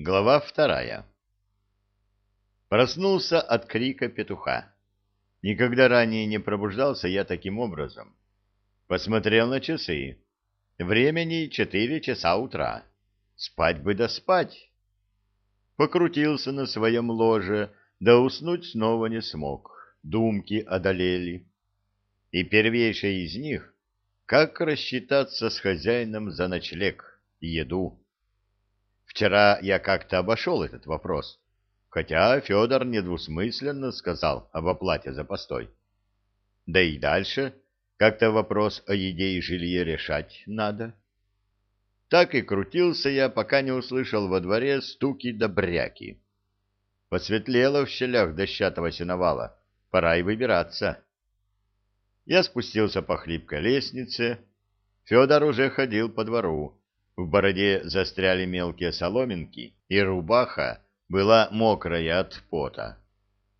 Глава вторая. Проснулся от крика петуха. Никогда ранее не пробуждался я таким образом. Посмотрел на часы. Времени четыре часа утра. Спать бы да спать. Покрутился на своем ложе, да уснуть снова не смог. Думки одолели. И первейшая из них — как рассчитаться с хозяином за ночлег и еду. Вчера я как-то обошел этот вопрос, хотя Федор недвусмысленно сказал об оплате за постой. Да и дальше как-то вопрос о еде и жилье решать надо. Так и крутился я, пока не услышал во дворе стуки добряки. Посветлело в щелях дощатого сеновала, пора и выбираться. Я спустился по хлипкой лестнице, Федор уже ходил по двору, в бороде застряли мелкие соломинки, и рубаха была мокрая от пота.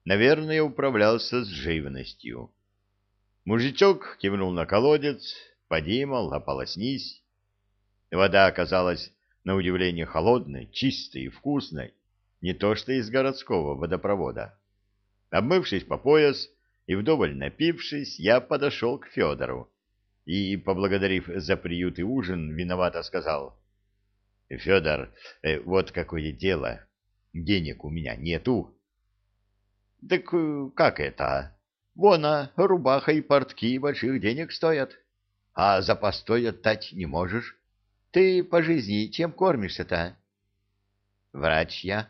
Наверное, управлялся с живностью. Мужичок кивнул на колодец, поди, мол, ополоснись. Вода оказалась, на удивление, холодной, чистой и вкусной, не то что из городского водопровода. Обмывшись по пояс и вдоволь напившись, я подошел к Федору и, поблагодарив за приют и ужин, виновато сказал. — Федор, э, вот какое дело. Денег у меня нету. — Так э, как это? Вон, а, рубаха и портки больших денег стоят. А за постой отдать не можешь. Ты по жизни чем кормишься-то? — Врач я.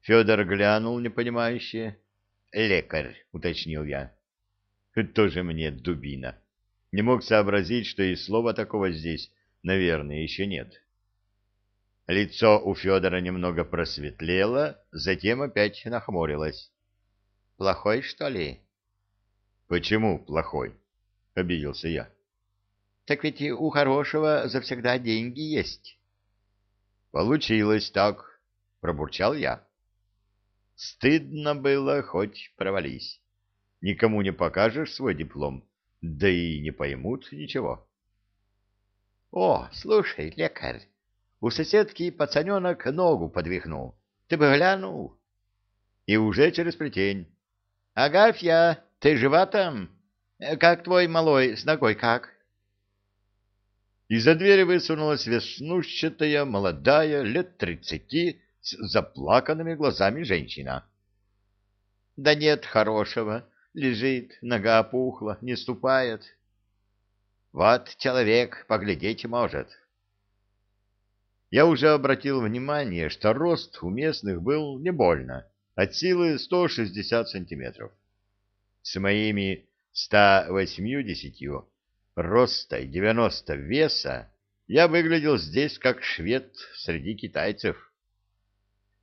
Федор глянул непонимающе. — Лекарь, — уточнил я. — Тоже мне дубина. — не мог сообразить, что и слова такого здесь, наверное, еще нет. Лицо у Федора немного просветлело, затем опять нахмурилось. — Плохой, что ли? — Почему плохой? — обиделся я. — Так ведь и у хорошего завсегда деньги есть. — Получилось так, — пробурчал я. Стыдно было, хоть провались. Никому не покажешь свой диплом, да и не поймут ничего. — О, слушай, лекарь, у соседки пацаненок ногу подвихнул. Ты бы глянул. И уже через плетень. — Агафья, ты жива там? Как твой малой, с ногой как? Из-за двери высунулась веснущатая, молодая, лет тридцати, с заплаканными глазами женщина. — Да нет хорошего. Лежит, нога опухла, не ступает. Вот человек поглядеть может. Я уже обратил внимание, что рост у местных был не больно, от силы 160 сантиметров. С моими 180 роста и 90 веса я выглядел здесь как швед среди китайцев.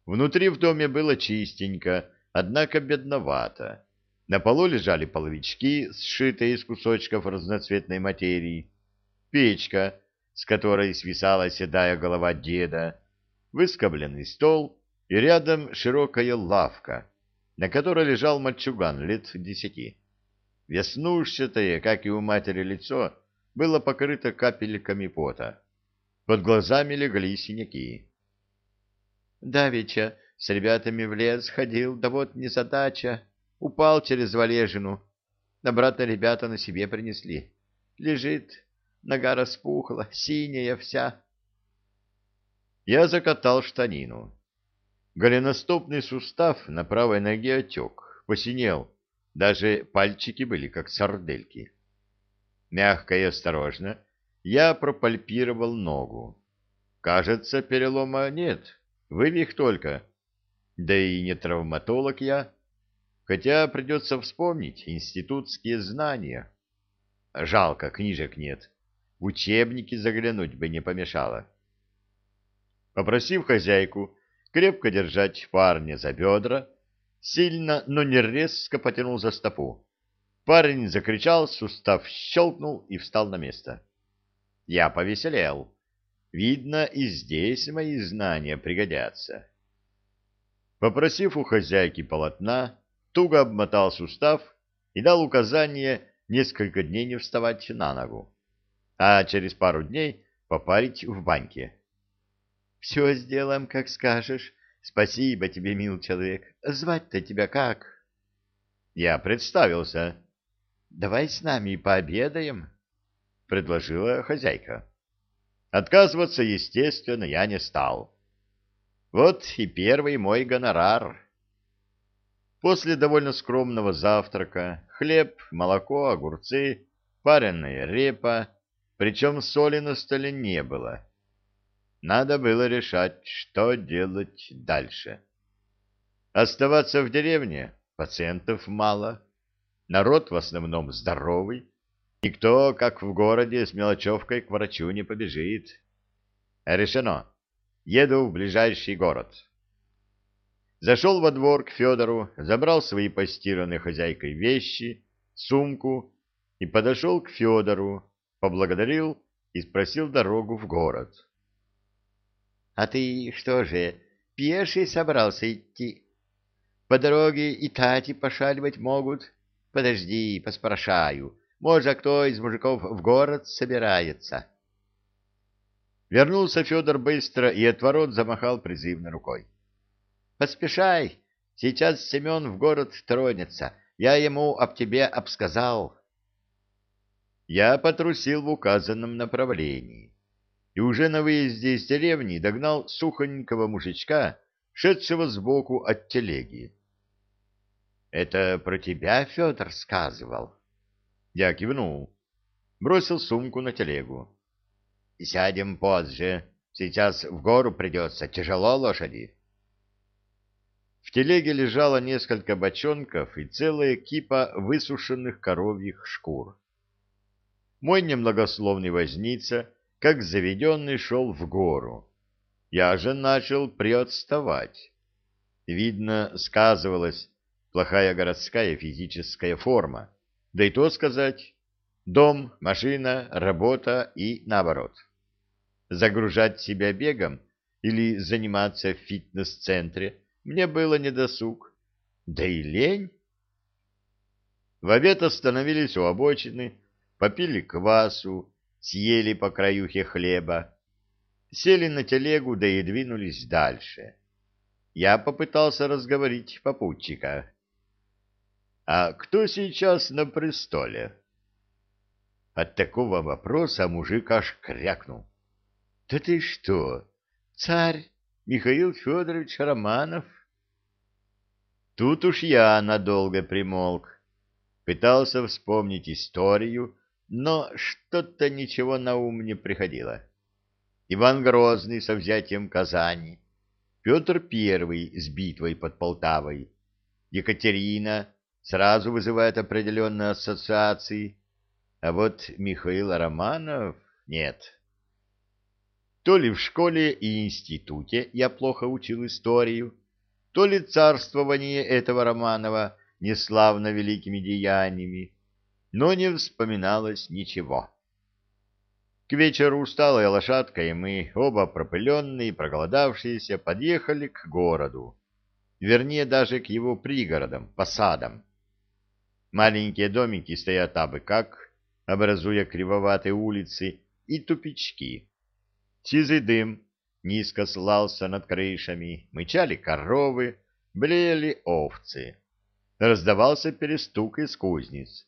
Внутри в доме было чистенько, однако бедновато. На полу лежали половички, сшитые из кусочков разноцветной материи, печка, с которой свисала седая голова деда, выскобленный стол и рядом широкая лавка, на которой лежал мальчуган лет десяти. Веснушчатое, как и у матери лицо, было покрыто капельками пота. Под глазами легли синяки. Давеча с ребятами в лес ходил, да вот незадача. Упал через валежину. Обратно ребята на себе принесли. Лежит, нога распухла, синяя вся. Я закатал штанину. Голеностопный сустав на правой ноге отек, посинел. Даже пальчики были как сардельки. Мягко и осторожно я пропальпировал ногу. Кажется, перелома нет, вывих только. Да и не травматолог я хотя придется вспомнить институтские знания. Жалко, книжек нет. В учебники заглянуть бы не помешало. Попросив хозяйку крепко держать парня за бедра, сильно, но не резко потянул за стопу. Парень закричал, сустав щелкнул и встал на место. Я повеселел. Видно, и здесь мои знания пригодятся. Попросив у хозяйки полотна, туго обмотал сустав и дал указание несколько дней не вставать на ногу, а через пару дней попарить в баньке. — Все сделаем, как скажешь. Спасибо тебе, мил человек. Звать-то тебя как? Я представился. — Давай с нами пообедаем, — предложила хозяйка. Отказываться, естественно, я не стал. Вот и первый мой гонорар. После довольно скромного завтрака хлеб, молоко, огурцы, пареная репа, причем соли на столе не было. Надо было решать, что делать дальше. Оставаться в деревне пациентов мало, народ в основном здоровый, никто, как в городе, с мелочевкой к врачу не побежит. Решено. Еду в ближайший город. Зашел во двор к Федору, забрал свои постиранные хозяйкой вещи, сумку и подошел к Федору, поблагодарил и спросил дорогу в город. А ты что же, пеший собрался идти? По дороге и тати пошаливать могут. Подожди, поспрашаю. Может, кто из мужиков в город собирается?» Вернулся Федор быстро и от ворот замахал призывной рукой. «Поспешай, сейчас Семен в город тронется. Я ему об тебе обсказал». Я потрусил в указанном направлении и уже на выезде из деревни догнал сухонького мужичка, шедшего сбоку от телеги. — Это про тебя Федор сказывал? Я кивнул, бросил сумку на телегу. — Сядем позже, сейчас в гору придется, тяжело лошади. В телеге лежало несколько бочонков и целая кипа высушенных коровьих шкур. Мой немногословный возница как заведенный шел в гору. Я же начал приотставать. Видно, сказывалась плохая городская физическая форма. Да и то сказать, дом, машина, работа и наоборот. Загружать себя бегом или заниматься в фитнес-центре мне было недосуг. Да и лень. В обед остановились у обочины, попили квасу, съели по краюхе хлеба, сели на телегу, да и двинулись дальше. Я попытался разговорить попутчика. «А кто сейчас на престоле?» От такого вопроса мужик аж крякнул. «Да ты что, царь Михаил Федорович Романов?» Тут уж я надолго примолк, пытался вспомнить историю, но что-то ничего на ум не приходило. Иван Грозный со взятием Казани, Петр Первый с битвой под Полтавой, Екатерина сразу вызывает определенные ассоциации, а вот Михаил Романов нет. То ли в школе и институте я плохо учил историю, то ли царствование этого Романова неславно великими деяниями, но не вспоминалось ничего. К вечеру усталая лошадка и мы, оба пропыленные и проголодавшиеся, подъехали к городу, вернее, даже к его пригородам, посадам. Маленькие домики стоят абы как, образуя кривоватые улицы и тупички. Сизый дым низко слался над крышами, мычали коровы, блеяли овцы. Раздавался перестук из кузниц.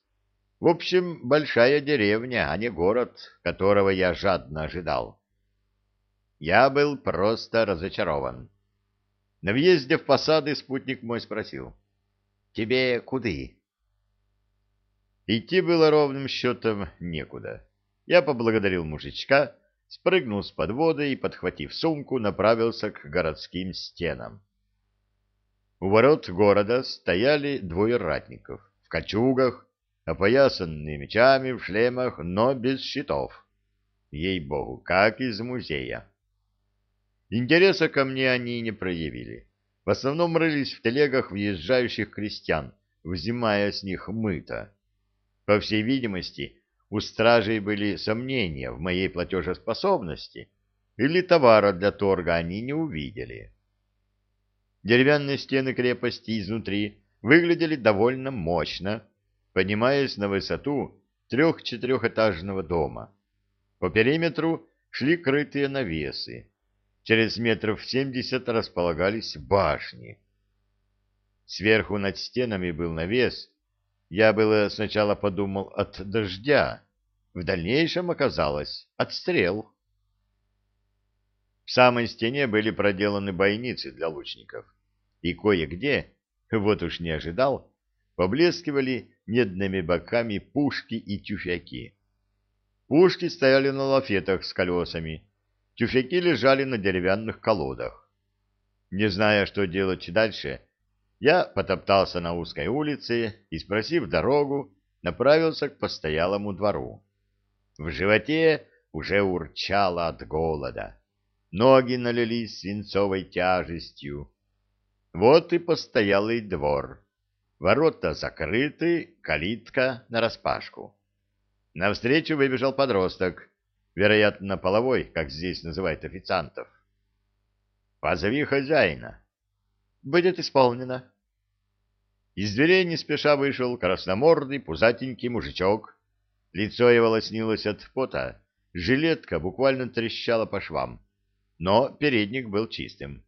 В общем, большая деревня, а не город, которого я жадно ожидал. Я был просто разочарован. На въезде в посады спутник мой спросил. — Тебе куды? Идти было ровным счетом некуда. Я поблагодарил мужичка, спрыгнул с подводы и, подхватив сумку, направился к городским стенам. У ворот города стояли двое ратников в кочугах, опоясанные мечами в шлемах, но без щитов. Ей-богу, как из музея. Интереса ко мне они не проявили. В основном рылись в телегах въезжающих крестьян, взимая с них мыто. По всей видимости, у стражей были сомнения в моей платежеспособности, или товара для торга они не увидели. Деревянные стены крепости изнутри выглядели довольно мощно, поднимаясь на высоту трех-четырехэтажного дома. По периметру шли крытые навесы. через метров семьдесят располагались башни. Сверху над стенами был навес. Я было сначала подумал от дождя, в дальнейшем оказалось отстрел. В самой стене были проделаны бойницы для лучников, и кое-где, вот уж не ожидал, поблескивали медными боками пушки и тюфяки. Пушки стояли на лафетах с колесами, тюфяки лежали на деревянных колодах. Не зная, что делать дальше, я потоптался на узкой улице и, спросив дорогу, направился к постоялому двору. В животе уже урчало от голода. Ноги налились свинцовой тяжестью. Вот и постоялый двор. Ворота закрыты, калитка нараспашку. Навстречу выбежал подросток, вероятно, половой, как здесь называют официантов. «Позови хозяина». «Будет исполнено». Из дверей не спеша вышел красномордый пузатенький мужичок. Лицо его лоснилось от пота, жилетка буквально трещала по швам, но передник был чистым.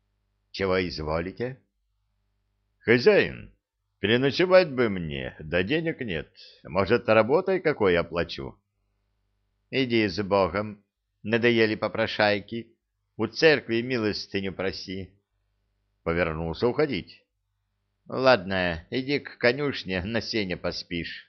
— Чего изволите? — Хозяин, переночевать бы мне, да денег нет. Может, работой какой оплачу? — Иди с Богом, надоели попрошайки. У церкви милостыню проси. Повернулся уходить. — Ладно, иди к конюшне, на сене поспишь.